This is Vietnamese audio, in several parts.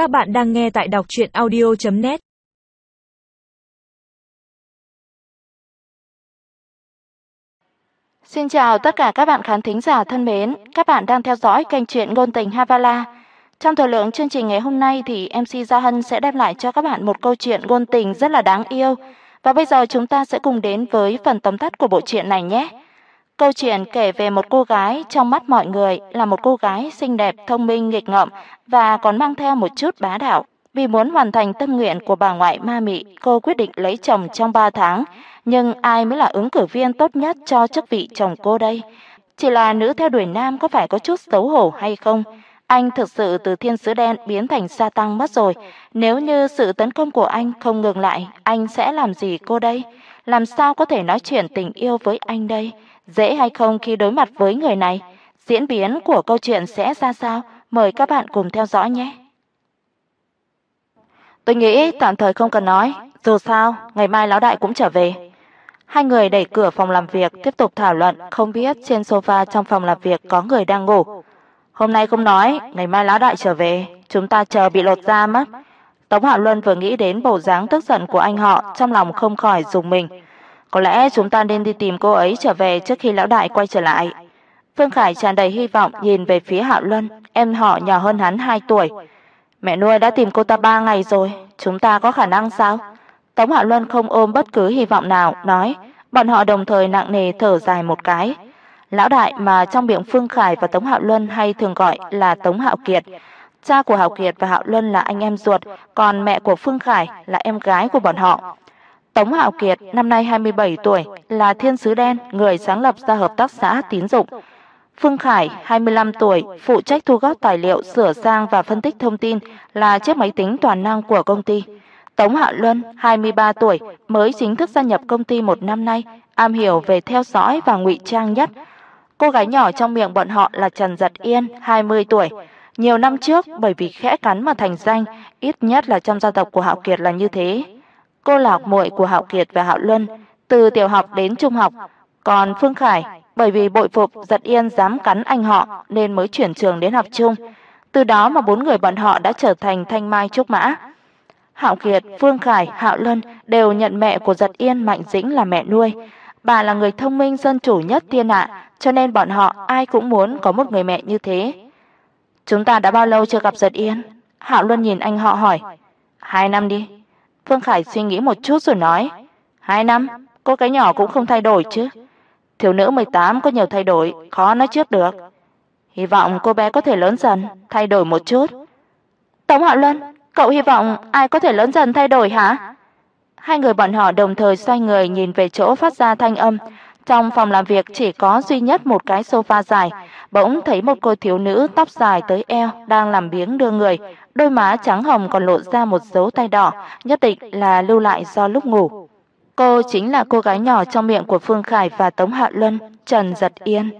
Các bạn đang nghe tại đọc chuyện audio.net Xin chào tất cả các bạn khán thính giả thân mến, các bạn đang theo dõi kênh truyện ngôn tình Havala. Trong thời lượng chương trình ngày hôm nay thì MC Gia Hân sẽ đem lại cho các bạn một câu chuyện ngôn tình rất là đáng yêu. Và bây giờ chúng ta sẽ cùng đến với phần tóm tắt của bộ truyện này nhé. Câu chuyện kể về một cô gái trong mắt mọi người là một cô gái xinh đẹp, thông minh, nghịch ngợm và còn mang theo một chút bá đạo. Vì muốn hoàn thành tâm nguyện của bà ngoại ma mị, cô quyết định lấy chồng trong 3 tháng, nhưng ai mới là ứng cử viên tốt nhất cho chức vị chồng cô đây? Chỉ là nữ theo đuổi nam có phải có chút xấu hổ hay không? Anh thực sự từ thiên sứ đen biến thành sa tăng mất rồi, nếu như sự tấn công của anh không ngừng lại, anh sẽ làm gì cô đây? Làm sao có thể nói chuyện tình yêu với anh đây? Dễ hay không khi đối mặt với người này? Diễn biến của câu chuyện sẽ ra sao? Mời các bạn cùng theo dõi nhé. Tôi nghĩ tạm thời không cần nói, dù sao, ngày mai lão đại cũng trở về. Hai người đẩy cửa phòng làm việc tiếp tục thảo luận, không biết trên sofa trong phòng làm việc có người đang ngủ. Hôm nay không nói, ngày mai lão đại trở về, chúng ta chờ bị lột da mất. Tống Hạo Luân vừa nghĩ đến bộ dáng tức giận của anh họ, trong lòng không khỏi dùng mình. Có lẽ chúng ta nên đi tìm cô ấy trở về trước khi lão đại quay trở lại. Phương Khải tràn đầy hy vọng nhìn về phía Hạo Luân, em họ nhỏ hơn hắn 2 tuổi. Mẹ nuôi đã tìm cô ta 3 ngày rồi, chúng ta có khả năng sao? Tống Hạo Luân không ôm bất cứ hy vọng nào, nói, bọn họ đồng thời nặng nề thở dài một cái. Lão đại mà trong miệng Phương Khải và Tống Hạo Luân hay thường gọi là Tống Hạo Kiệt. Cha của Hạo Kiệt và Hạo Luân là anh em ruột, còn mẹ của Phương Khải là em gái của bọn họ. Tống Hạo Kiệt năm nay 27 tuổi, là thiên sứ đen, người sáng lập ra hợp tác xã tín dụng. Phương Khải 25 tuổi, phụ trách thu góp tài liệu, sửa sang và phân tích thông tin, là chiếc máy tính toàn năng của công ty. Tống Hạ Luân 23 tuổi, mới chính thức gia nhập công ty một năm nay, am hiểu về theo dõi và ngụy trang nhất. Cô gái nhỏ trong miệng bọn họ là Trần Giật Yên, 20 tuổi. Nhiều năm trước bởi vì khẽ cắn mà thành danh, ít nhất là trong gia tộc của Hạo Kiệt là như thế. Cô là học muội của Hạo Kiệt và Hạo Luân, từ tiểu học đến trung học, còn Phương Khải bởi vì bội phục Giật Yên dám cắn anh họ nên mới chuyển trường đến học chung. Từ đó mà bốn người bọn họ đã trở thành thanh mai trúc mã. Hạo Kiệt, Phương Khải, Hạo Luân đều nhận mẹ của Giật Yên Mạnh Dĩnh là mẹ nuôi. Bà là người thông minh dân chủ nhất thiên hạ, cho nên bọn họ ai cũng muốn có một người mẹ như thế. Chúng ta đã bao lâu chưa gặp Giật Yên? Hạo Luân nhìn anh họ hỏi. Hai năm đi. Phương Khải suy nghĩ một chút rồi nói. Hai năm, cô cái nhỏ cũng không thay đổi chứ. Thiếu nữ 18 có nhiều thay đổi, khó nói trước được. Hy vọng cô bé có thể lớn dần, thay đổi một chút. Tống Hạo Luân, cậu hy vọng ai có thể lớn dần thay đổi hả? Hai người bọn họ đồng thời xoay người nhìn về chỗ phát ra thanh âm. Trong phòng làm việc chỉ có duy nhất một cái sofa dài, bỗng thấy một cô thiếu nữ tóc dài tới eo đang làm biếng đưa người, đôi má trắng hồng còn lộ ra một dấu tay đỏ, nhất định là lưu lại do lúc ngủ. Cô chính là cô gái nhỏ trong miệng của Phương Khải và Tống Hạ Luân, Trần Giật Yên.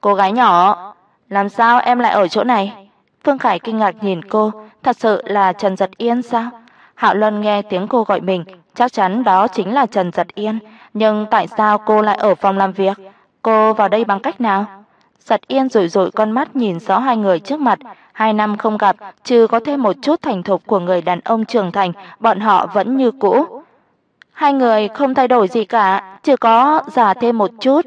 Cô gái nhỏ, làm sao em lại ở chỗ này? Phương Khải kinh ngạc nhìn cô, thật sự là Trần Giật Yên sao? Hạ Luân nghe tiếng cô gọi mình, chắc chắn đó chính là Trần Giật Yên, nhưng tại sao cô lại ở phòng làm việc? Cô vào đây bằng cách nào? Giật Yên rủi rủi con mắt nhìn rõ hai người trước mặt, hai năm không gặp, trừ có thêm một chút thành thục của người đàn ông trưởng thành, bọn họ vẫn như cũ. Hai người không thay đổi gì cả, chỉ có già thêm một chút.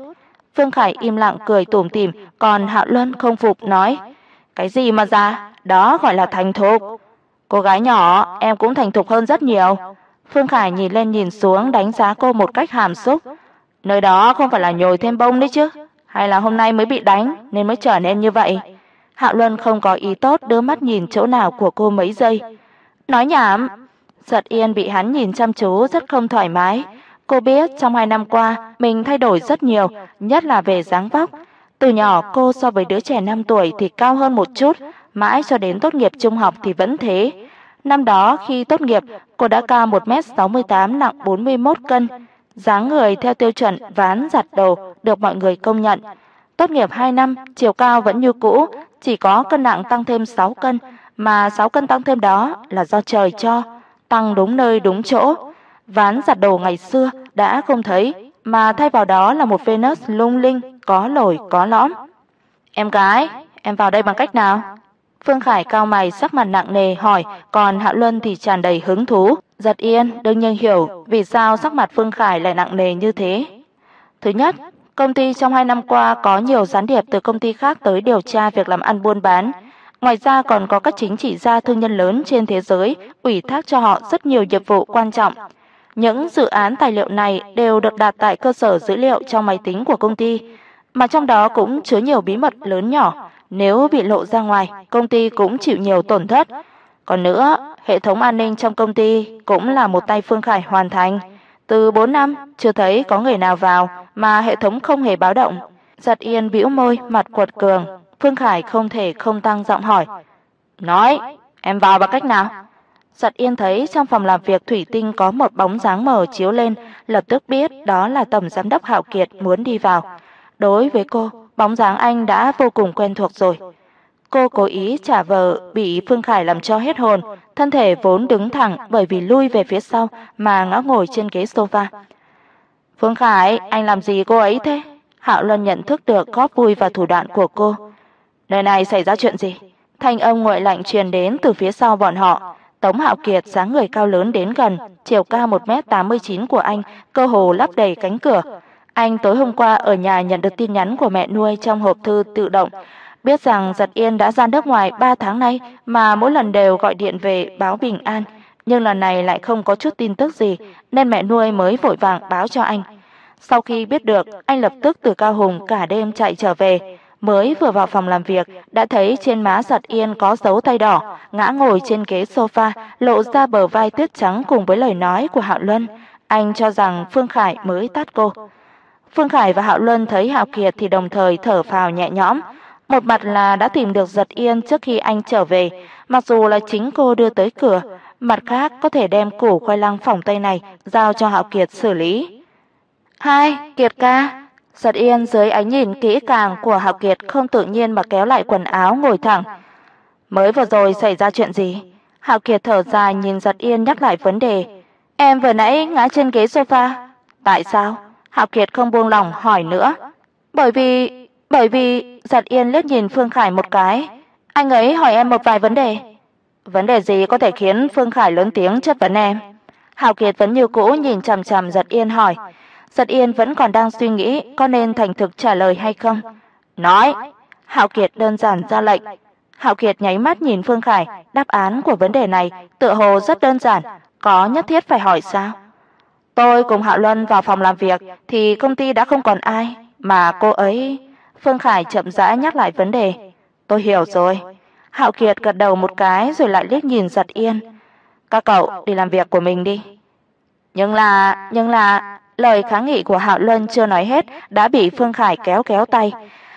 Phương Khải im lặng cười tủm tỉm, còn Hạo Luân không phục nói: "Cái gì mà già, đó gọi là thành thục." Cô gái nhỏ, em cũng thành thục hơn rất nhiều. Phương Khải nhìn lên nhìn xuống đánh giá cô một cách hàm xúc. Nơi đó không phải là nhồi thêm bông đấy chứ, hay là hôm nay mới bị đánh nên mới trở nên như vậy? Hạo Luân không có ý tốt đưa mắt nhìn chỗ nào của cô mấy giây. Nói nhảm. Giật Yên bị hắn nhìn chăm chú rất không thoải mái. Cô biết trong hai năm qua mình thay đổi rất nhiều, nhất là về dáng vóc. Từ nhỏ cô so với đứa trẻ 5 tuổi thì cao hơn một chút, mãi cho đến tốt nghiệp trung học thì vẫn thế. Năm đó khi tốt nghiệp, cô đã cao 1m68 nặng 41 cân, dáng người theo tiêu chuẩn ván giặt đồ được mọi người công nhận. Tốt nghiệp 2 năm, chiều cao vẫn như cũ, chỉ có cân nặng tăng thêm 6 cân, mà 6 cân tăng thêm đó là do trời cho, tăng đúng nơi đúng chỗ. Ván giặt đồ ngày xưa đã không thấy, mà thay vào đó là một Venus lung linh, có lồi có lõm. "Em gái, em vào đây bằng cách nào?" Phương Khải cao mày sắc mặt nặng nề hỏi, còn Hạ Luân thì tràn đầy hứng thú. Giật Yên đương nhiên hiểu vì sao sắc mặt Phương Khải lại nặng nề như thế. Thứ nhất, công ty trong hai năm qua có nhiều gián điệp từ công ty khác tới điều tra việc làm ăn buôn bán. Ngoài ra còn có các chính trị gia thương nhân lớn trên thế giới ủy thác cho họ rất nhiều nhiệm vụ quan trọng. Những dự án tài liệu này đều được đặt tại cơ sở dữ liệu trong máy tính của công ty, mà trong đó cũng chứa nhiều bí mật lớn nhỏ, nếu bị lộ ra ngoài, công ty cũng chịu nhiều tổn thất. Còn nữa, hệ thống an ninh trong công ty cũng là một tay Phương Khải hoàn thành. Từ 4 năm chưa thấy có người nào vào mà hệ thống không hề báo động. Giật Yên bĩu môi, mặt quật cường. Phương Khải không thể không tăng giọng hỏi: "Nói, em vào bằng cách nào?" Giật Yên thấy trong phòng làm việc thủy tinh có một bóng dáng mờ chiếu lên, lập tức biết đó là tổng giám đốc Hạo Kiệt muốn đi vào. Đối với cô, bóng dáng anh đã vô cùng quen thuộc rồi. Cô cố ý trả vờ bị Phương Khải làm cho hết hồn, thân thể vốn đứng thẳng bởi vì lui về phía sau mà ngã ngồi trên ghế sofa. "Phương Khải, anh làm gì cô ấy thế?" Hạo Luân nhận thức được góp vui và thủ đoạn của cô. "Nơi này xảy ra chuyện gì?" Thanh âm nguội lạnh truyền đến từ phía sau bọn họ. Tống Hạo Kiệt dáng người cao lớn đến gần, chiều cao 1m89 của anh cơ hồ lấp đầy cánh cửa. Anh tối hôm qua ở nhà nhận được tin nhắn của mẹ nuôi trong hộp thư tự động, biết rằng Giật Yên đã ra nước ngoài 3 tháng nay mà mỗi lần đều gọi điện về báo bình an, nhưng lần này lại không có chút tin tức gì, nên mẹ nuôi mới vội vàng báo cho anh. Sau khi biết được, anh lập tức từ Cao Hùng cả đêm chạy trở về, mới vừa vào phòng làm việc đã thấy trên má Giật Yên có dấu tay đỏ, ngã ngồi trên ghế sofa, lộ ra bờ vai tuyết trắng cùng với lời nói của Hạo Luân. Anh cho rằng Phương Khải mới tát cô. Phương Khải và Hạo Luân thấy Hạo Kiệt thì đồng thời thở phào nhẹ nhõm, một mặt là đã tìm được Giật Yên trước khi anh trở về, mặc dù là chính cô đưa tới cửa, mặt khác có thể đem củ khoai lang phỏng tây này giao cho Hạo Kiệt xử lý. "Hai, Kiệt ca." Giật Yên dưới ánh nhìn kỹ càng của Hạo Kiệt không tự nhiên mà kéo lại quần áo ngồi thẳng. "Mới vừa rồi xảy ra chuyện gì?" Hạo Kiệt thở dài nhìn Giật Yên nhắc lại vấn đề. "Em vừa nãy ngã trên ghế sofa." "Tại sao?" Hạo Kiệt không buông lòng hỏi nữa. "Bởi vì bởi vì Giật Yên liếc nhìn Phương Khải một cái, anh ấy hỏi em một vài vấn đề. Vấn đề gì có thể khiến Phương Khải lớn tiếng chất vấn em? Hạo Kiệt vẫn như cũ nhìn chằm chằm Giật Yên hỏi. Giật Yên vẫn còn đang suy nghĩ có nên thành thực trả lời hay không. Nói, Hạo Kiệt đơn giản ra lệnh. Hạo Kiệt nháy mắt nhìn Phương Khải, đáp án của vấn đề này tựa hồ rất đơn giản, có nhất thiết phải hỏi sao? Tôi cùng Hạo Luân vào phòng làm việc thì công ty đã không còn ai, mà cô ấy Phương Khải chậm rãi nhắc lại vấn đề. Tôi hiểu rồi. Hạo Kiệt gật đầu một cái rồi lại liếc nhìn Giật Yên. Các cậu đi làm việc của mình đi. Nhưng là, nhưng là lời kháng nghị của Hạo Luân chưa nói hết đã bị Phương Khải kéo kéo tay.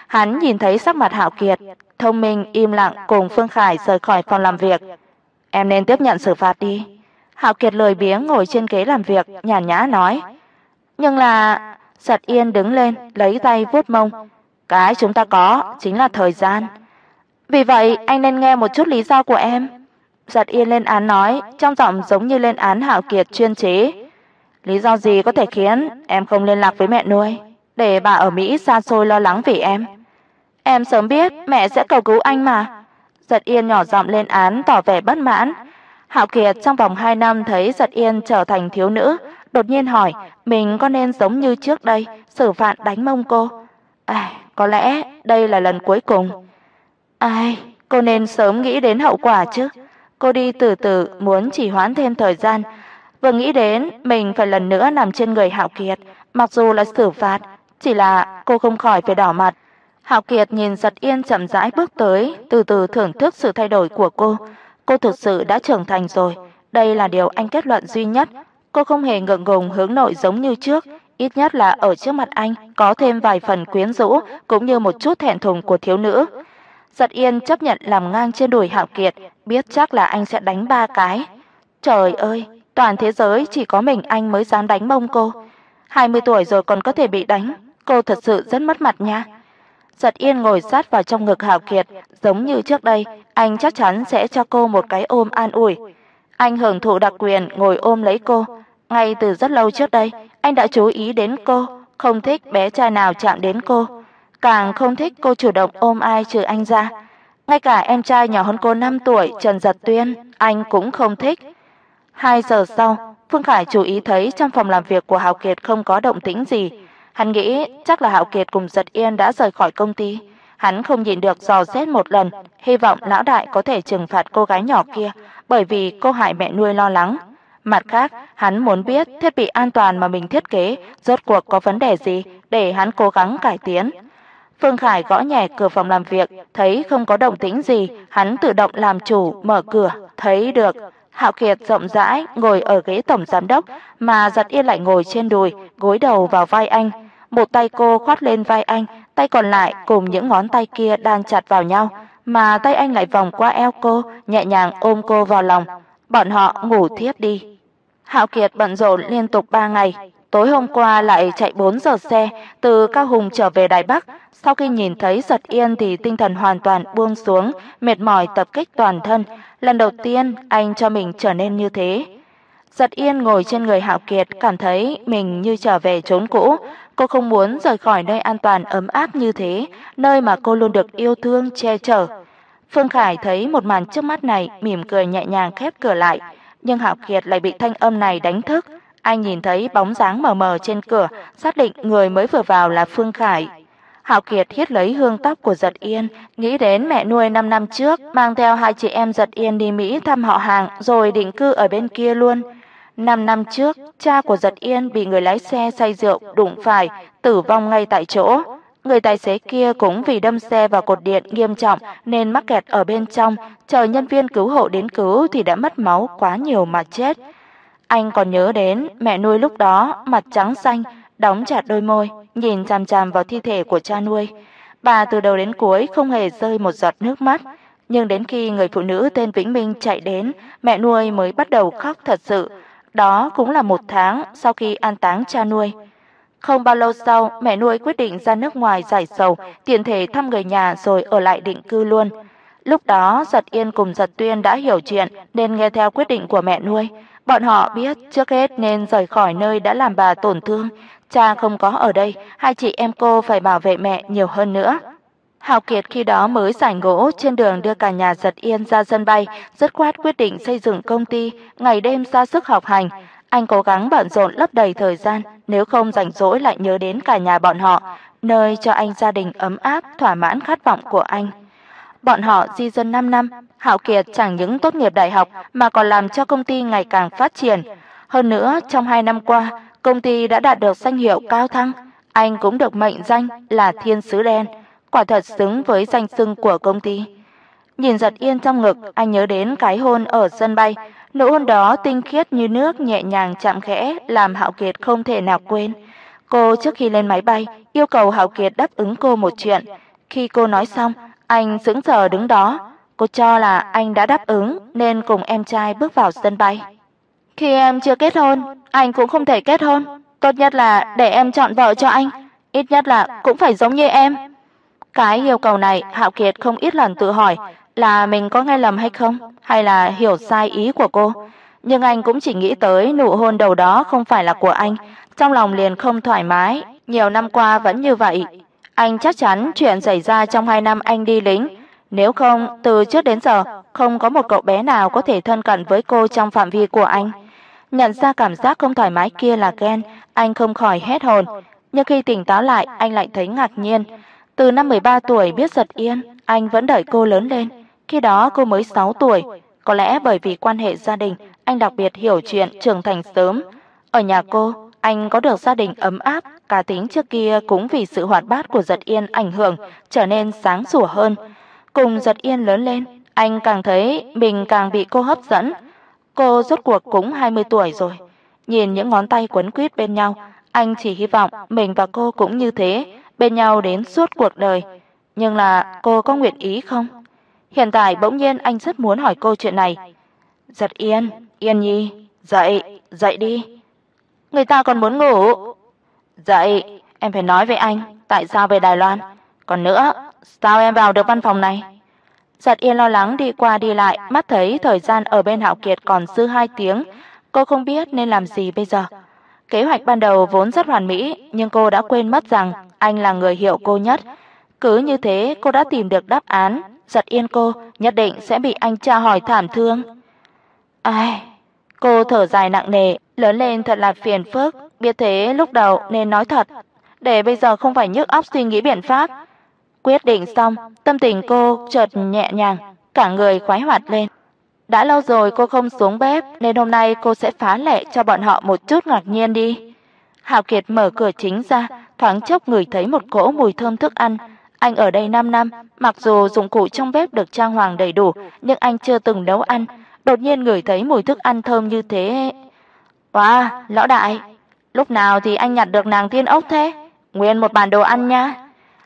Hắn nhìn thấy sắc mặt Hạo Kiệt, thông minh im lặng cùng Phương Khải rời khỏi phòng làm việc. Em nên tiếp nhận xử phạt đi. Hạo Kiệt lười biếng ngồi trên ghế làm việc, nhàn nhã nói. Nhưng là, Giật Yên đứng lên, lấy tay vuốt mông. Cái chúng ta có chính là thời gian. Vì vậy, anh nên nghe một chút lý do của em." Giật Yên lên án nói, trong giọng giống như lên án Hạo Kiệt chuyên chế. "Lý do gì có thể khiến em không liên lạc với mẹ nuôi, để bà ở Mỹ xa xôi lo lắng vì em?" "Em sớm biết mẹ sẽ cầu cứu anh mà." Giật Yên nhỏ giọng lên án tỏ vẻ bất mãn. Hạo Kiệt trong vòng 2 năm thấy Giật Yên trở thành thiếu nữ, đột nhiên hỏi, mình có nên giống như trước đây, xử phạt đánh mông cô? À, có lẽ đây là lần cuối cùng. Ai, cô nên sớm nghĩ đến hậu quả chứ. Cô đi từ từ muốn chỉ hoãn thêm thời gian, vừa nghĩ đến mình phải lần nữa nằm trên người Hạo Kiệt, mặc dù là xử phạt, chỉ là cô không khỏi phải đỏ mặt. Hạo Kiệt nhìn Giật Yên chậm rãi bước tới, từ từ thưởng thức sự thay đổi của cô. Cô thực sự đã trưởng thành rồi, đây là điều anh kết luận duy nhất. Cô không hề ngượng ngùng hướng nội giống như trước, ít nhất là ở trước mặt anh có thêm vài phần quyến rũ cũng như một chút thẹn thùng của thiếu nữ. Giật Yên chấp nhận làm ngang trên đùi Hạo Kiệt, biết chắc là anh sẽ đánh ba cái. Trời ơi, toàn thế giới chỉ có mình anh mới dám đánh mông cô. 20 tuổi rồi còn có thể bị đánh, cô thật sự rất mất mặt nha. Giật Yên ngồi sát vào trong ngực Hạo Kiệt, giống như trước đây, anh chắc chắn sẽ cho cô một cái ôm an ủi. Anh hưởng thụ đặc quyền ngồi ôm lấy cô, ngay từ rất lâu trước đây, anh đã chú ý đến cô, không thích bé trai nào chạm đến cô, càng không thích cô chủ động ôm ai trừ anh ra. Ngay cả em trai nhỏ hơn cô 5 tuổi, Trần Giật Tuyên, anh cũng không thích. 2 giờ sau, Phương Khải chú ý thấy trong phòng làm việc của Hạo Kiệt không có động tĩnh gì. Hắn nghĩ chắc là Hạo Kiệt cùng Giật Yên đã rời khỏi công ty. Hắn không nhịn được dò xét một lần, hy vọng lão đại có thể trừng phạt cô gái nhỏ kia, bởi vì cô hại mẹ nuôi lo lắng. Mặt khác, hắn muốn biết thiết bị an toàn mà mình thiết kế rốt cuộc có vấn đề gì để hắn cố gắng cải tiến. Phương Khải gõ nhẹ cửa phòng làm việc, thấy không có động tĩnh gì, hắn tự động làm chủ mở cửa, thấy được Hạo Kiệt rộng rãi ngồi ở ghế tổng giám đốc, mà Giật Yên lại ngồi trên đùi, gối đầu vào vai anh. Một tay cô khoát lên vai anh, tay còn lại cùng những ngón tay kia đan chặt vào nhau, mà tay anh lại vòng qua eo cô, nhẹ nhàng ôm cô vào lòng. Bọn họ ngủ thiếp đi. Hạo Kiệt bận rộn liên tục 3 ngày, tối hôm qua lại chạy 4 giờ xe từ Cao Hùng trở về Đài Bắc, sau khi nhìn thấy Giật Yên thì tinh thần hoàn toàn buông xuống, mệt mỏi tập kích toàn thân, lần đầu tiên anh cho mình trở nên như thế. Giật Yên ngồi trên người Hạo Kiệt, cảm thấy mình như trở về chốn cũ, cô không muốn rời khỏi nơi an toàn ấm áp như thế, nơi mà cô luôn được yêu thương che chở. Phương Khải thấy một màn trước mắt này, mỉm cười nhẹ nhàng khép cửa lại, nhưng Hạo Kiệt lại bị thanh âm này đánh thức. Anh nhìn thấy bóng dáng mờ mờ trên cửa, xác định người mới vừa vào là Phương Khải. Hạo Kiệt hít lấy hương tóc của Giật Yên, nghĩ đến mẹ nuôi 5 năm trước mang theo hai chị em Giật Yên đi Mỹ thăm họ hàng rồi định cư ở bên kia luôn. 5 năm trước, cha của Giật Yên bị người lái xe say rượu đụng phải, tử vong ngay tại chỗ. Người tài xế kia cũng vì đâm xe vào cột điện nghiêm trọng nên mắc kẹt ở bên trong, chờ nhân viên cứu hộ đến cứu thì đã mất máu quá nhiều mà chết. Anh còn nhớ đến mẹ nuôi lúc đó mặt trắng xanh, đóng chặt đôi môi, nhìn chằm chằm vào thi thể của cha nuôi. Bà từ đầu đến cuối không hề rơi một giọt nước mắt, nhưng đến khi người phụ nữ tên Vĩnh Minh chạy đến, mẹ nuôi mới bắt đầu khóc thật sự. Đó cũng là một tháng sau khi an táng cha nuôi. Không bao lâu sau, mẹ nuôi quyết định ra nước ngoài giải sầu, tiện thể thăm người nhà rồi ở lại định cư luôn. Lúc đó, Giật Yên cùng Giật Tuyên đã hiểu chuyện nên nghe theo quyết định của mẹ nuôi. Bọn họ biết trước hết nên rời khỏi nơi đã làm bà tổn thương, cha không có ở đây, hai chị em cô phải bảo vệ mẹ nhiều hơn nữa. Hào Kiệt khi đó mới giải ngỗ trên đường đưa cả nhà Giật Yên ra sân bay, dứt khoát quyết định xây dựng công ty, ngày đêm ra sức học hành. Anh cố gắng bận rộn lấp đầy thời gian, nếu không rảnh rỗi lại nhớ đến cả nhà bọn họ, nơi cho anh gia đình ấm áp, thỏa mãn khát vọng của anh. Bọn họ di dân 5 năm, Hạo Kiệt chẳng những tốt nghiệp đại học mà còn làm cho công ty ngày càng phát triển. Hơn nữa, trong 2 năm qua, công ty đã đạt được danh hiệu cao thăng, anh cũng được mệnh danh là thiên sứ đen, quả thật xứng với danh xưng của công ty. Nhìn giật yên trong ngực, anh nhớ đến cái hôn ở sân bay, nụ hôn đó tinh khiết như nước nhẹ nhàng chạm khẽ, làm Hạo Kiệt không thể nào quên. Cô trước khi lên máy bay yêu cầu Hạo Kiệt đáp ứng cô một chuyện. Khi cô nói xong, anh sững sờ đứng đó. Cô cho là anh đã đáp ứng nên cùng em trai bước vào sân bay. Khi em chưa kết hôn, anh cũng không thể kết hôn. Tốt nhất là để em chọn vợ cho anh, ít nhất là cũng phải giống như em. Cái yêu cầu này Hạo Kiệt không ít lần tự hỏi là mình có nghe lầm hay không, hay là hiểu sai ý của cô. Nhưng anh cũng chỉ nghĩ tới nụ hôn đầu đó không phải là của anh, trong lòng liền không thoải mái, nhiều năm qua vẫn như vậy. Anh chắc chắn chuyện xảy ra trong hai năm anh đi lính, nếu không từ trước đến giờ không có một cậu bé nào có thể thân cận với cô trong phạm vi của anh. Nhận ra cảm giác không thoải mái kia là ghen, anh không khỏi hét hồn, nhưng khi tỉnh táo lại, anh lại thấy ngạc nhiên. Từ năm 13 tuổi biết giật yên, anh vẫn đợi cô lớn lên, khi đó cô mới 6 tuổi, có lẽ bởi vì quan hệ gia đình, anh đặc biệt hiểu chuyện trưởng thành sớm. Ở nhà cô, anh có được gia đình ấm áp, cá tính trước kia cũng vì sự hoạt bát của Giật Yên ảnh hưởng, trở nên sáng sủa hơn. Cùng Giật Yên lớn lên, anh càng thấy mình càng bị cô hấp dẫn. Cô rốt cuộc cũng 20 tuổi rồi. Nhìn những ngón tay quấn quýt bên nhau, anh chỉ hy vọng mình và cô cũng như thế, bên nhau đến suốt cuộc đời. Nhưng là cô có nguyện ý không? Hiện tại bỗng nhiên anh rất muốn hỏi cô chuyện này. Giật Yên, Yên Nhi, dậy, dậy đi. Người ta còn muốn ngủ. Dậy, em phải nói với anh, tại sao về Đài Loan? Còn nữa, sao em vào được văn phòng này? Giật Yên lo lắng đi qua đi lại, mắt thấy thời gian ở bên Hạo Kiệt còn dư 2 tiếng, cô không biết nên làm gì bây giờ. Kế hoạch ban đầu vốn rất hoàn mỹ, nhưng cô đã quên mất rằng anh là người hiểu cô nhất. Cứ như thế, cô đã tìm được đáp án, giật yên cô nhất định sẽ bị anh tra hỏi thảm thương. Ai, cô thở dài nặng nề, lớn lên thật là phiền phức, biết thế lúc đầu nên nói thật, để bây giờ không phải nhức óc suy nghĩ biện pháp. Quyết định xong, tâm tình cô chợt nhẹ nhàng, cả người khoái hoạt lên. Đã lâu rồi cô không xuống bếp nên hôm nay cô sẽ phá lệ cho bọn họ một chút ngạc nhiên đi. Hạo Kiệt mở cửa chính ra, thoáng chốc người thấy một cỗ mùi thơm thức ăn. Anh ở đây 5 năm, mặc dù dụng cụ trong bếp được trang hoàng đầy đủ, nhưng anh chưa từng nấu ăn, đột nhiên người thấy mùi thức ăn thơm như thế. Wow, lão đại, lúc nào thì anh nhặt được nàng tiên ốc thế? Nguyên một bàn đồ ăn nha.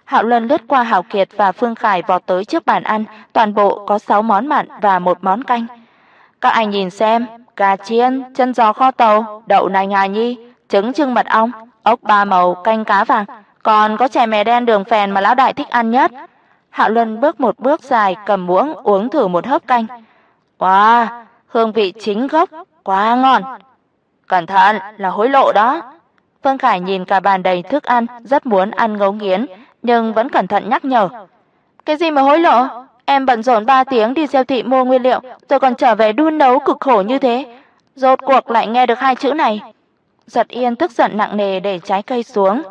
Hạo Luân lướt qua Hạo Kiệt và Phương Khải vọt tới trước bàn ăn, toàn bộ có 6 món mặn và một món canh. Các anh nhìn xem, cá chiên, chân giò kho tàu, đậu nành hà nhi, trứng trưng mật ong, ốc ba màu, canh cá vàng, còn có chè mè đen đường phèn mà lão đại thích ăn nhất. Hạo Luân bước một bước dài, cầm muỗng uống thử một hớp canh. Wow, hương vị chính gốc, quá ngon. Cẩn thận, là hối lộ đó. Phương Khải nhìn cả bàn đầy thức ăn, rất muốn ăn ngấu nghiến, nhưng vẫn cẩn thận nhắc nhở. Cái gì mà hối lộ? Em bận rộn 3 tiếng đi siêu thị mua nguyên liệu, rồi còn trở về đun nấu cực khổ như thế. Rốt cuộc lại nghe được hai chữ này. Giật Yên tức giận nặng nề để trái cây xuống.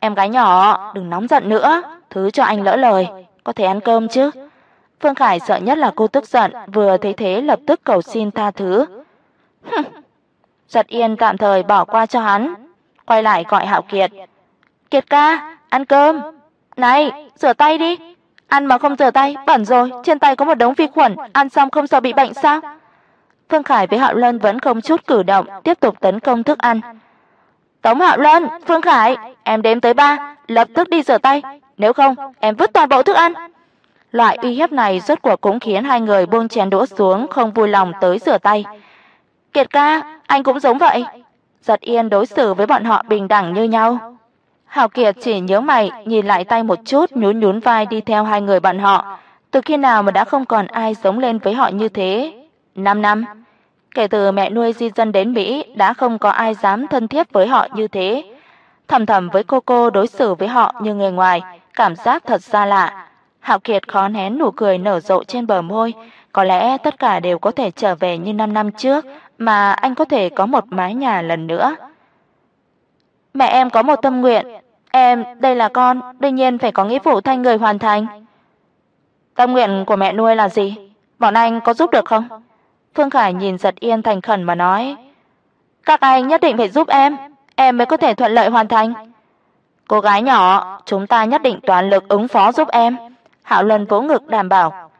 Em gái nhỏ, đừng nóng giận nữa, thứ cho anh lỡ lời, có thể ăn cơm chứ? Phương Khải sợ nhất là cô tức giận, vừa thấy thế lập tức cầu xin tha thứ. Giật Yên tạm thời bỏ qua cho hắn, quay lại gọi Hạo Kiệt. "Kiệt ca, ăn cơm. Này, rửa tay đi." Ăn mà không rửa tay, bẩn rồi, trên tay có một đống vi khuẩn, ăn xong không sợ bị bệnh sao? Phương Khải với Hạo Lân vẫn không chút cử động, tiếp tục tấn công thức ăn. Tống Hạo Lân, Phương Khải, em đếm tới ba, lập tức đi rửa tay, nếu không em vứt toàn bộ thức ăn. Loại uy hiếp này rốt cuộc cũng khiến hai người buông chén đũa xuống, không vui lòng tới rửa tay. Kiệt ca, anh cũng giống vậy. Giật Yên đối xử với bọn họ bình đẳng như nhau. Hạo Kiệt chỉ nhớ mày, nhìn lại tay một chút, nhún nhún vai đi theo hai người bọn họ. Từ khi nào mà đã không còn ai giống lên với họ như thế? 5 năm. Kể từ mẹ nuôi di dân đến Mỹ, đã không có ai dám thân thiết với họ như thế. Thầm thầm với cô cô đối xử với họ như người ngoài, cảm giác thật xa lạ. Hạo Kiệt khó nén nụ cười nở rộ trên bờ môi, có lẽ tất cả đều có thể trở về như 5 năm trước, mà anh có thể có một mái nhà lần nữa. Mẹ em có một tâm nguyện, Em, đây là con, đương nhiên phải có nghĩa vụ thay người hoàn thành. Tâm nguyện của mẹ nuôi là gì? Bọn anh có giúp được không? Phương Khải nhìn Giật Yên thành khẩn mà nói, các anh nhất định phải giúp em, em mới có thể thuận lợi hoàn thành. Cô gái nhỏ, chúng ta nhất định toàn lực ứng phó giúp em." Hạo Luân vỗ ngực đảm bảo.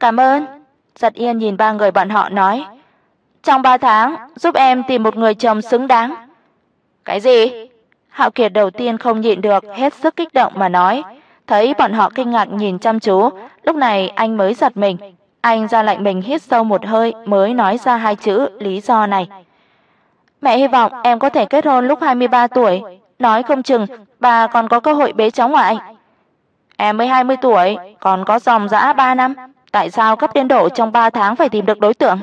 "Cảm ơn." Giật Yên nhìn ba người bọn họ nói, "Trong 3 tháng giúp em tìm một người chồng xứng đáng." "Cái gì?" Hạo Kiệt đầu tiên không nhịn được, hết sức kích động mà nói, thấy bọn họ kinh ngạc nhìn chăm chú, lúc này anh mới giật mình. Anh ra lệnh mình hít sâu một hơi mới nói ra hai chữ lý do này. Mẹ hy vọng em có thể kết hôn lúc 23 tuổi, nói không chừng bà còn có cơ hội bế cháu ngoại. Em mới 20 tuổi, còn có dòng dã 3 năm, tại sao cấp tiến độ trong 3 tháng phải tìm được đối tượng?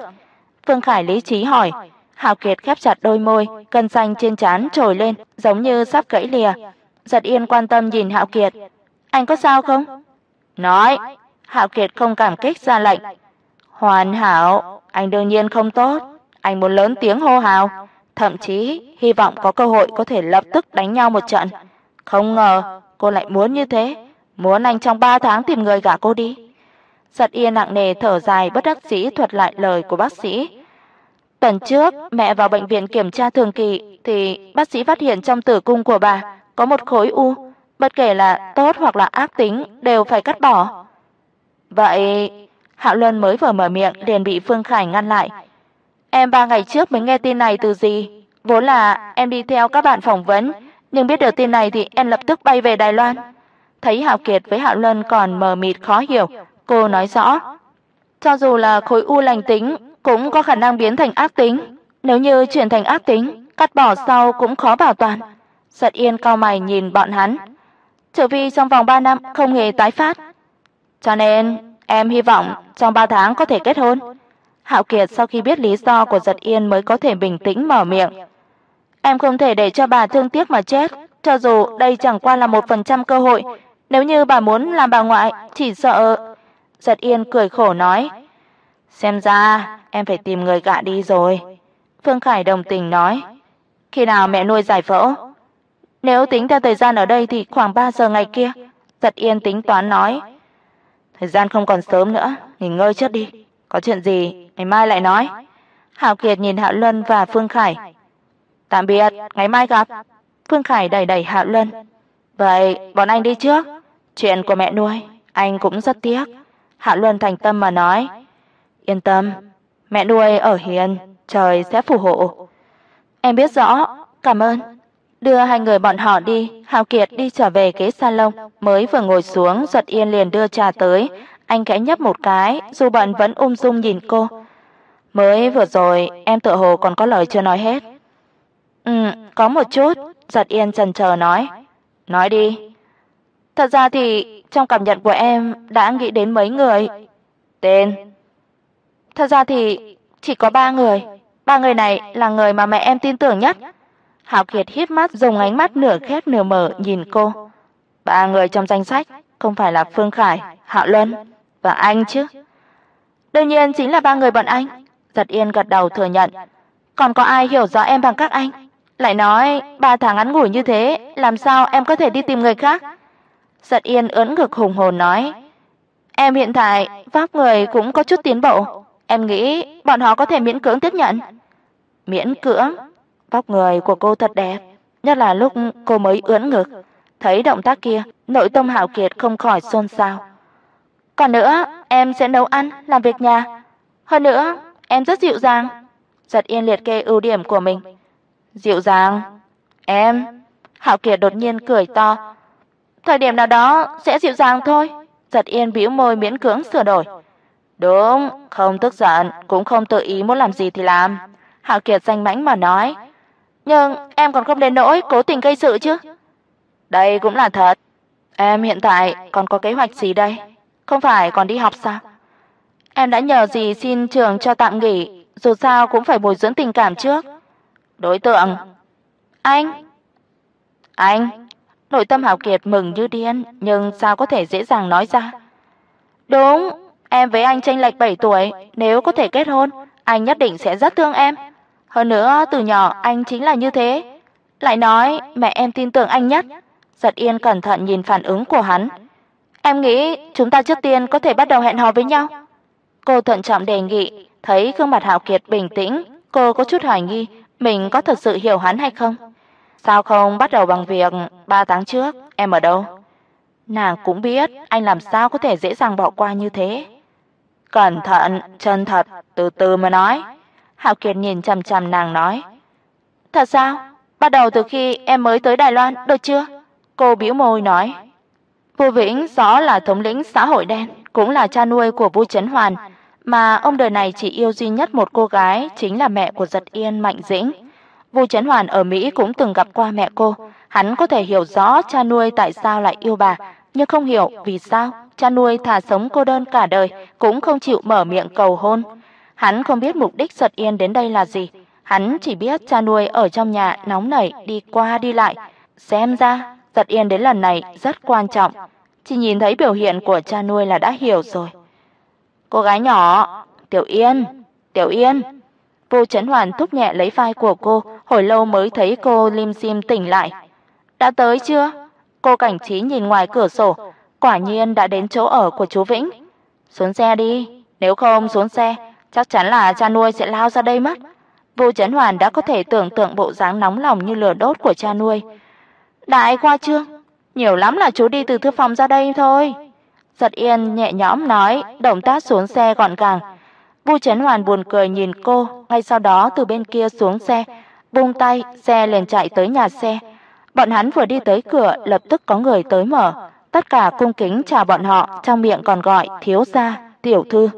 Phương Khải lý trí hỏi, Hạo Kiệt khép chặt đôi môi, cơn xanh trên trán trồi lên, giống như sắp gãy lìa. Giật Yên quan tâm nhìn Hạo Kiệt, "Anh có sao không?" "Nói." Hạo Kiệt không cảm kích ra lệnh. "Hoàn hảo, anh đương nhiên không tốt, anh muốn lớn tiếng hô hào, thậm chí hy vọng có cơ hội có thể lập tức đánh nhau một trận. Không ngờ cô lại muốn như thế, muốn anh trong 3 tháng tìm người gả cô đi." Giật Yên nặng nề thở dài bất đắc dĩ thuật lại lời của bác sĩ. Tuần trước, mẹ vào bệnh viện kiểm tra thường kỳ thì bác sĩ phát hiện trong tử cung của bà có một khối u, bất kể là tốt hoặc là ác tính đều phải cắt bỏ. Vậy, Hạo Luân mới vừa mở miệng liền bị Phương Khải ngăn lại. Em ba ngày trước mới nghe tin này từ gì? Vốn là em đi theo các bạn phỏng vấn, nhưng biết được tin này thì em lập tức bay về Đài Loan. Thấy Hạo Kiệt với Hạo Luân còn mờ mịt khó hiểu, cô nói rõ: "Cho dù là khối u lành tính cũng có khả năng biến thành ác tính, nếu như chuyển thành ác tính, cắt bỏ sau cũng khó bảo toàn." Giật Yên cau mày nhìn bọn hắn. trở vì trong vòng 3 năm không hề tái phát. Cho nên em hy vọng trong 3 tháng có thể kết hôn. Hạo Kiệt sau khi biết lý do của Giật Yên mới có thể bình tĩnh mở miệng. Em không thể để cho bà thương tiếc mà chết, cho dù đây chẳng qua là 1% cơ hội, nếu như bà muốn làm bà ngoại, chỉ sợ Giật Yên cười khổ nói: "Xem ra em phải tìm người gạ đi rồi." Phương Khải đồng tình nói: "Khi nào mẹ nuôi giải phẫu?" Nếu tính theo thời gian ở đây thì khoảng 3 giờ ngày kia." Giật Yên tính toán nói: "Thời gian không còn sớm nữa, nghỉ ngơi trước đi, có chuyện gì ngày mai lại nói." Hạo Kiệt nhìn Hạo Luân và Phương Khải. "Tạm biệt, ngày mai gặp." Phương Khải đẩy đẩy Hạo Luân. "Vậy bọn anh đi trước, chuyện của mẹ nuôi anh cũng rất tiếc." Hạo Luân thành tâm mà nói. "Yên tâm, mẹ nuôi ở hiền, trời sẽ phù hộ." "Em biết rõ, cảm ơn." Đưa hai người bọn họ đi, Hạo Kiệt đi trở về ghế salon, mới vừa ngồi xuống, Duật Yên liền đưa trà tới, anh khẽ nhấp một cái, dù bận vẫn ung dung nhìn cô. Mới vừa rồi em tựa hồ còn có lời chưa nói hết. Ừ, có một chút, Giật Yên chần chờ nói. Nói đi. Thật ra thì trong cảm nhận của em đã nghĩ đến mấy người. Tên. Thật ra thì chỉ có ba người. Ba người này là người mà mẹ em tin tưởng nhất. Hạo Kiệt híp mắt dùng ánh mắt nửa khép nửa mở nhìn cô. Ba người trong danh sách không phải là Phương Khải, Hạo Luân và anh chứ? Đương nhiên chính là ba người bọn anh. Giật Yên gật đầu thừa nhận. Còn có ai hiểu rõ em bằng các anh? Lại nói, ba tháng ngắn ngủi như thế, làm sao em có thể đi tìm người khác? Giật Yên ưỡn ngực hùng hồn nói, em hiện tại vóc người cũng có chút tiến bộ, em nghĩ bọn họ có thể miễn cưỡng tiếp nhận. Miễn cưỡng? Vóc người của cô thật đẹp, nhất là lúc cô mới ưỡn ngực, thấy động tác kia, nội tâm Hạo Kiệt không khỏi xôn xao. Còn nữa, em sẽ nấu ăn, làm việc nhà. Hơn nữa, em rất dịu dàng. Giật Yên liệt kê ưu điểm của mình. Dịu dàng? Em? Hạo Kiệt đột nhiên cười to. Thời điểm nào đó sẽ dịu dàng thôi. Giật Yên bĩu môi miễn cưỡng sửa đổi. Đúng, không tức giận, cũng không tự ý muốn làm gì thì làm. Hạo Kiệt danh mãnh mà nói. Nhưng em còn không đến nỗi cố tình gây sự chứ? Đây cũng là thật. Em hiện tại còn có kế hoạch gì đây? Không phải còn đi học sao? Em đã nhờ gì xin trường cho tạm nghỉ, dù sao cũng phải bồi dưỡng tình cảm trước. Đối tượng? Anh. Anh. Nội tâm Hạo Kiệt mừng như điên, nhưng sao có thể dễ dàng nói ra? Đúng, em với anh chênh lệch 7 tuổi, nếu có thể kết hôn, anh nhất định sẽ rất thương em. Hơn nữa từ nhỏ anh chính là như thế. Lại nói mẹ em tin tưởng anh nhất. Giật Yên cẩn thận nhìn phản ứng của hắn. Em nghĩ chúng ta trước tiên có thể bắt đầu hẹn hò với nhau. Cô thận trọng đề nghị, thấy gương mặt Hạo Kiệt bình tĩnh, cô có chút hoài nghi mình có thật sự hiểu hắn hay không. Sao không bắt đầu bằng việc ba tháng trước em ở đâu? Nàng cũng biết anh làm sao có thể dễ dàng bỏ qua như thế. Cẩn thận, chân thật, từ từ mà nói. Hạo Kiệt nhìn chằm chằm nàng nói. Thật sao? Bắt đầu từ khi em mới tới Đài Loan, được chưa? Cô bĩu môi nói. Vu Vĩnh rõ là thống lĩnh xã hội đen, cũng là cha nuôi của Vu Chấn Hoàn, mà ông đời này chỉ yêu duy nhất một cô gái, chính là mẹ của Giật Yên Mạnh Dĩnh. Vu Chấn Hoàn ở Mỹ cũng từng gặp qua mẹ cô, hắn có thể hiểu rõ cha nuôi tại sao lại yêu bà, nhưng không hiểu vì sao cha nuôi thà sống cô đơn cả đời cũng không chịu mở miệng cầu hôn. Hắn không biết mục đích Giật Yên đến đây là gì, hắn chỉ biết cha nuôi ở trong nhà nóng nảy đi qua đi lại, xem ra Giật Yên đến lần này rất quan trọng, chỉ nhìn thấy biểu hiện của cha nuôi là đã hiểu rồi. Cô gái nhỏ, Tiểu Yên, Tiểu Yên. Vô Chấn Hoàn thúc nhẹ lấy vai của cô, hồi lâu mới thấy cô lim dim tỉnh lại. Đã tới chưa? Cô Cảnh Trí nhìn ngoài cửa sổ, quả nhiên đã đến chỗ ở của chú Vĩnh. Xuống xe đi, nếu không xuống xe, chắc chắn là cha nuôi sẽ lao ra đây mất. Vô Chấn Hoàn đã có thể tưởng tượng bộ dáng nóng lòng như lửa đốt của cha nuôi. Đại khoa trương, nhiều lắm là chú đi từ thư phòng ra đây thôi. Giật Yên nhẹ nhõm nói, động tác xuống xe gọn gàng. Vu Chấn Hoàn buồn cười nhìn cô, ngay sau đó từ bên kia xuống xe, buông tay, xe liền chạy tới nhà xe. Bọn hắn vừa đi tới cửa, lập tức có người tới mở, tất cả cung kính chào bọn họ, trong miệng còn gọi thiếu gia, tiểu thư.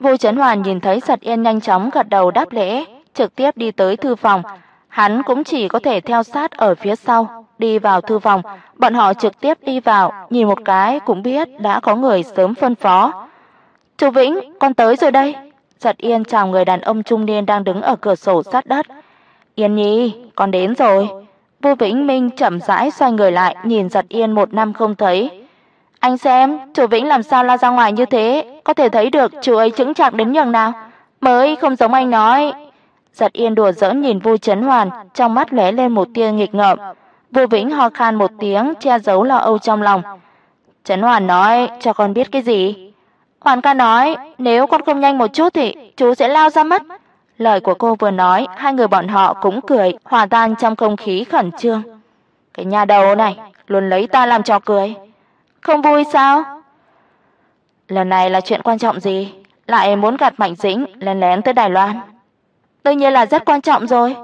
Vô Chấn Hoàn nhìn thấy Sật Yên nhanh chóng gật đầu đáp lễ, trực tiếp đi tới thư phòng, hắn cũng chỉ có thể theo sát ở phía sau, đi vào thư phòng, bọn họ trực tiếp đi vào, nhìn một cái cũng biết đã có người sớm phân phó. "Chu Vĩnh, con tới rồi đây." Giật Yên chào người đàn ông trung niên đang đứng ở cửa sổ sát đất. "Yên Nhi, con đến rồi." Vô Vĩnh Minh chậm rãi xoay người lại, nhìn Giật Yên một năm không thấy. Anh xem, chủ Vĩnh làm sao lao ra ngoài như thế, có thể thấy được chú ấy chứng trạng đến nhường nào, mới không giống anh nói. Giật Yên đùa giỡn nhìn Vu Chấn Hoàn, trong mắt lóe lên một tia nghịch ngợm. Vu Vĩnh ho khan một tiếng, che giấu lo âu trong lòng. Chấn Hoàn nói, cho con biết cái gì? Hoàn ca nói, nếu con không nhanh một chút thì chú sẽ lao ra mất. Lời của cô vừa nói, hai người bọn họ cũng cười, hòa tan trong không khí khẩn trương. Cái nhà đầu này, luôn lấy ta làm trò cười. Không vui sao? Lần này là chuyện quan trọng gì? Lại muốn gạt Mạnh Dĩnh lén lén tới Đài Loan. Đương nhiên là rất quan trọng rồi.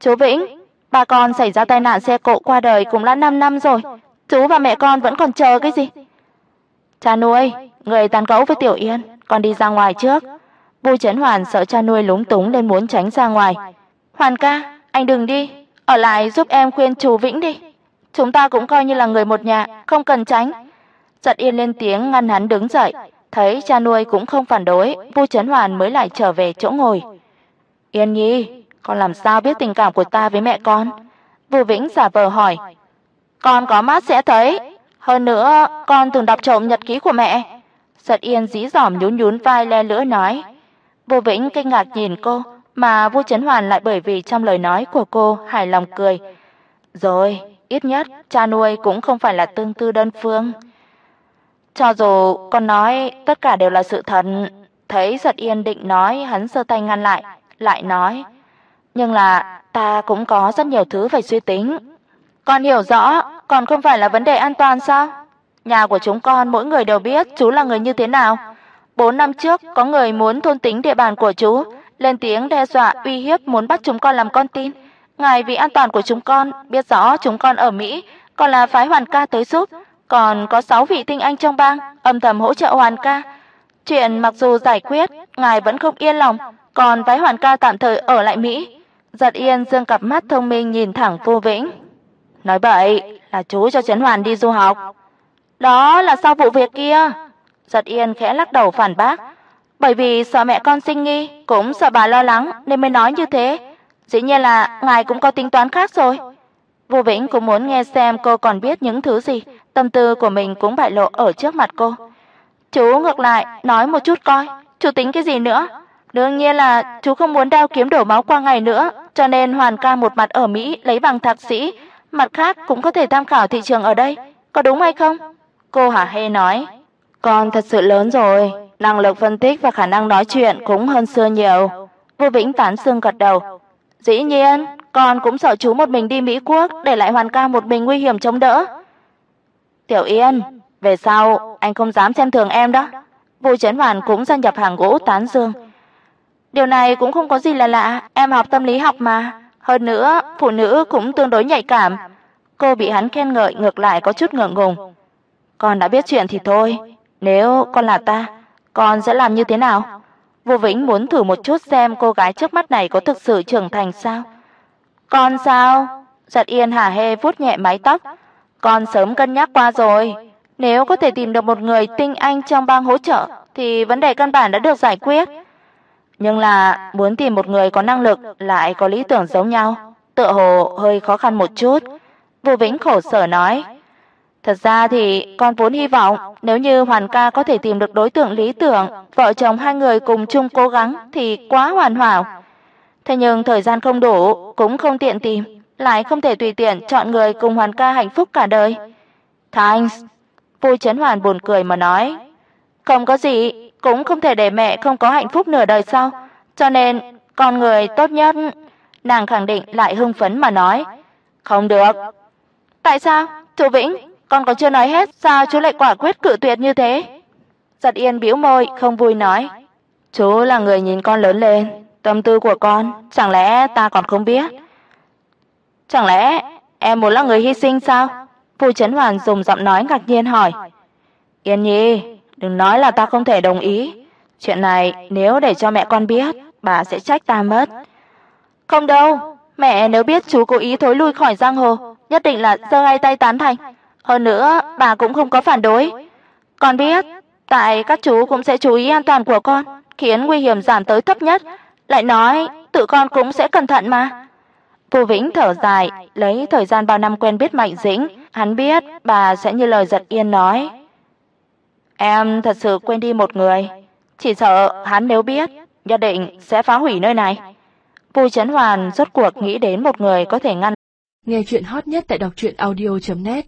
Chú Vĩnh, bà con xảy ra tai nạn xe cộ qua đời cũng đã 5 năm rồi. Chú và mẹ con vẫn còn chờ cái gì? Cha nuôi, người tàn cấu với Tiểu Yên, con đi ra ngoài trước. Bùi Chấn Hoàn sợ cha nuôi lúng túng nên muốn tránh ra ngoài. "Hoàn ca, anh đừng đi, ở lại giúp em khuyên chú Vĩnh đi. Chúng ta cũng coi như là người một nhà, không cần tránh." Giật Yên lên tiếng ngăn hắn đứng dậy, thấy cha nuôi cũng không phản đối, Vu Chấn Hoàn mới lại trở về chỗ ngồi. "Yên Nhi, con làm sao biết tình cảm của ta với mẹ con?" Vu Vĩnh giả vờ hỏi. "Con có mắt sẽ thấy, hơn nữa con từng đọc trộm nhật ký của mẹ." Giật Yên dí dỏm nhún nhún vai le lưỡi nói. Vu Vĩnh kinh ngạc nhìn cô, mà Vu Chấn Hoàn lại bởi vì trong lời nói của cô hài lòng cười. Rồi, ít nhất cha nuôi cũng không phải là tương tư đơn phương. Cho dù con nói tất cả đều là sự thật, thấy Giật Yên định nói, hắn giơ tay ngăn lại, lại nói: "Nhưng là ta cũng có rất nhiều thứ phải suy tính. Con hiểu rõ, còn không phải là vấn đề an toàn sao? Nhà của chúng con mỗi người đều biết chú là người như thế nào." 4 năm trước có người muốn thôn tính địa bàn của chú, lên tiếng đe dọa uy hiếp muốn bắt chúng con làm con tin. Ngài vì an toàn của chúng con, biết rõ chúng con ở Mỹ, còn là phái Hoàn ca tới giúp, còn có 6 vị tinh anh trong bang âm thầm hỗ trợ Hoàn ca. Chuyện mặc dù giải quyết, ngài vẫn không yên lòng, còn phái Hoàn ca tạm thời ở lại Mỹ. Giật Yên dương cặp mắt thông minh nhìn thẳng Vô Vĩnh. Nói bậy, là chú cho Trấn Hoàn đi du học. Đó là sau vụ việc kia. Giật Yên khẽ lắc đầu phản bác, bởi vì sợ mẹ con sinh nghi, cũng sợ bà lo lắng nên mới nói như thế. Dĩ nhiên là ngài cũng có tính toán khác rồi. Vô Vĩnh cũng muốn nghe xem cô còn biết những thứ gì, tâm tư của mình cũng bại lộ ở trước mặt cô. Chú ngược lại nói một chút coi, chú tính cái gì nữa? Đương nhiên là chú không muốn đao kiếm đổ máu qua ngày nữa, cho nên Hoàn ca một mặt ở Mỹ lấy bằng thạc sĩ, mặt khác cũng có thể tham khảo thị trường ở đây, có đúng hay không? Cô hả hê nói. Con thật sự lớn rồi, năng lực phân tích và khả năng nói chuyện cũng hơn xưa nhiều. Vô Vĩnh tán xương gật đầu. Dĩ nhiên, con cũng sợ chú một mình đi Mỹ quốc để lại Hoàn Ca một mình nguy hiểm chống đỡ. Tiểu Yên, về sau anh không dám xem thường em đó. Vu Chấn Hoàn cũng gia nhập hàng ngũ tán dương. Điều này cũng không có gì là lạ, em học tâm lý học mà, hơn nữa phụ nữ cũng tương đối nhạy cảm. Cô bị hắn khen ngợi ngược lại có chút ngượng ngùng. Con đã biết chuyện thì thôi, nếu con là ta, con sẽ làm như thế nào? Vô Vĩnh muốn thử một chút xem cô gái trước mắt này có thực sự trưởng thành sao. Con sao? Giật Yên hả hê vuốt nhẹ mái tóc. Con sớm cân nhắc qua rồi, nếu có thể tìm được một người tinh anh trong bang hỗ trợ thì vấn đề căn bản đã được giải quyết. Nhưng là muốn tìm một người có năng lực lại có lý tưởng giống nhau, tựa hồ hơi khó khăn một chút. Vô Vĩnh khổ sở nói, Thật ra thì con vốn hy vọng nếu như Hoàn ca có thể tìm được đối tượng lý tưởng, vợ chồng hai người cùng chung cố gắng thì quá hoàn hảo. Thế nhưng thời gian không đủ, cũng không tiện tìm, lại không thể tùy tiện chọn người cùng Hoàn ca hạnh phúc cả đời. Thanks. Vui Chấn Hoàn buồn cười mà nói, không có gì, cũng không thể để mẹ không có hạnh phúc nửa đời sau, cho nên con người tốt nhất. Nàng khẳng định lại hưng phấn mà nói, không được. Tại sao? Chu Vĩnh, con còn chưa nói hết, sao chú lại quả quyết cự tuyệt như thế? Giật Yên bĩu môi, không vui nói, chú là người nhìn con lớn lên, tâm tư của con, chẳng lẽ ta còn không biết? Chẳng lẽ em muốn là người hy sinh sao? Phu Chấn Hoàn dùng giọng nói ngạc nhiên hỏi. Yên Nhi, đừng nói là ta không thể đồng ý. Chuyện này nếu để cho mẹ con biết, bà sẽ trách ta mất. Không đâu, mẹ nếu biết chú cố ý thối lui khỏi giang hồ, nhất định là giơ hai tay tán thành. Hơn nữa, bà cũng không có phản đối. Con biết, tại các chú cũng sẽ chú ý an toàn của con, khiến nguy hiểm giảm tới thấp nhất, lại nói tự con cũng sẽ cẩn thận mà. Phù Vĩnh thở dài, lấy thời gian bao năm quen biết Mạnh Dĩnh, hắn biết bà sẽ như lời giật yên nói. Em thật sự quên đi một người, chỉ sợ hắn nếu biết, nhất định sẽ phá hủy nơi này. Bùi Chấn Hoàn rốt cuộc nghĩ đến một người có thể ngăn. Nghe chuyện hot nhất tại đọc truyện audio net